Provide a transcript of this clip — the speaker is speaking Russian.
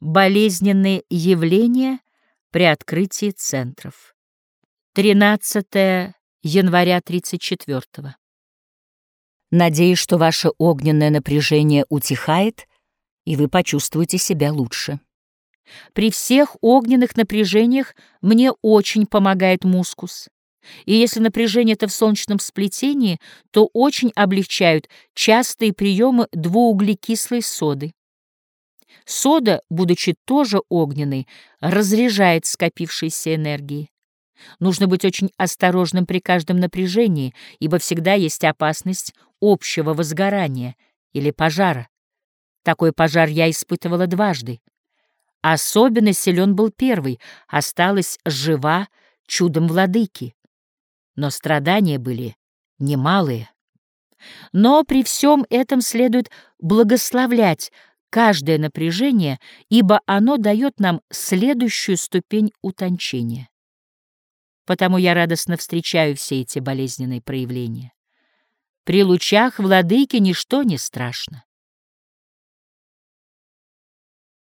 Болезненные явления при открытии центров. 13 января 34 -го. Надеюсь, что ваше огненное напряжение утихает, и вы почувствуете себя лучше. При всех огненных напряжениях мне очень помогает мускус. И если напряжение это в солнечном сплетении, то очень облегчают частые приемы двууглекислой соды. Сода, будучи тоже огненной, разряжает скопившиеся энергии. Нужно быть очень осторожным при каждом напряжении, ибо всегда есть опасность общего возгорания или пожара. Такой пожар я испытывала дважды. Особенно силен был первый, осталась жива чудом владыки. Но страдания были немалые. Но при всем этом следует благословлять каждое напряжение, ибо оно дает нам следующую ступень утончения. Потому я радостно встречаю все эти болезненные проявления. При лучах владыки ничто не страшно.